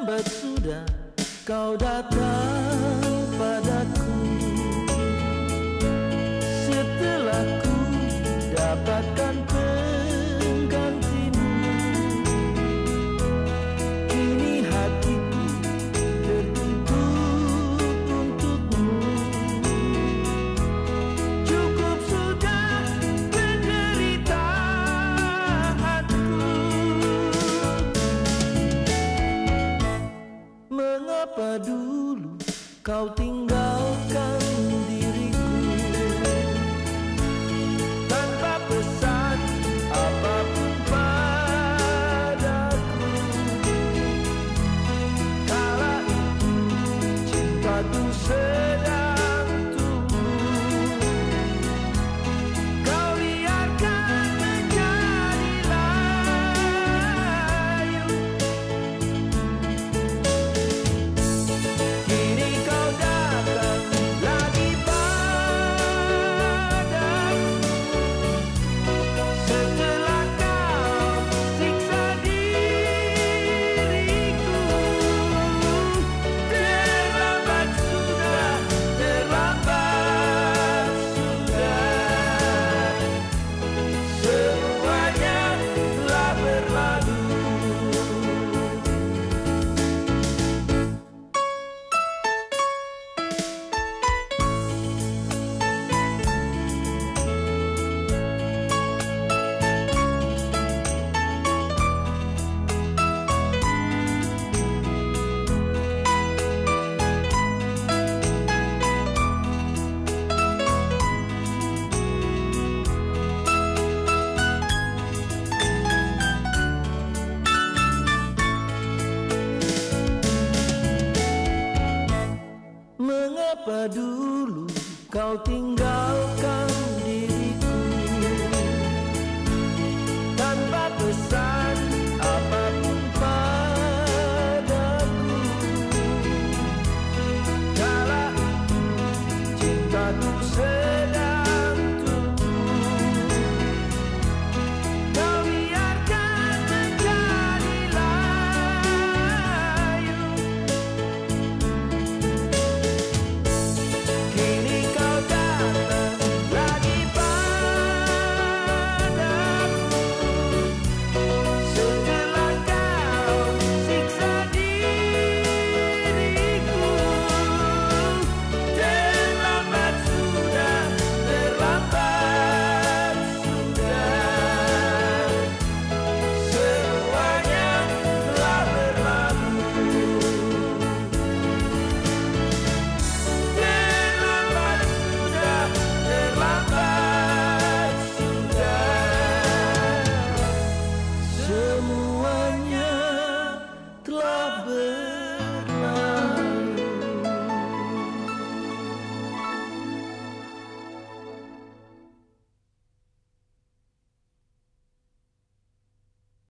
Terlambat sudah kau datang. Apa dulu kau tinggal Apa dulu kau tinggal?